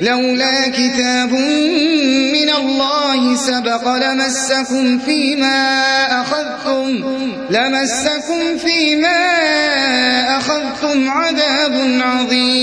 لولا كتاب من الله سبق لمسكم فيما أخذتم لمسكم فيما أخذتم عذاب عظيم.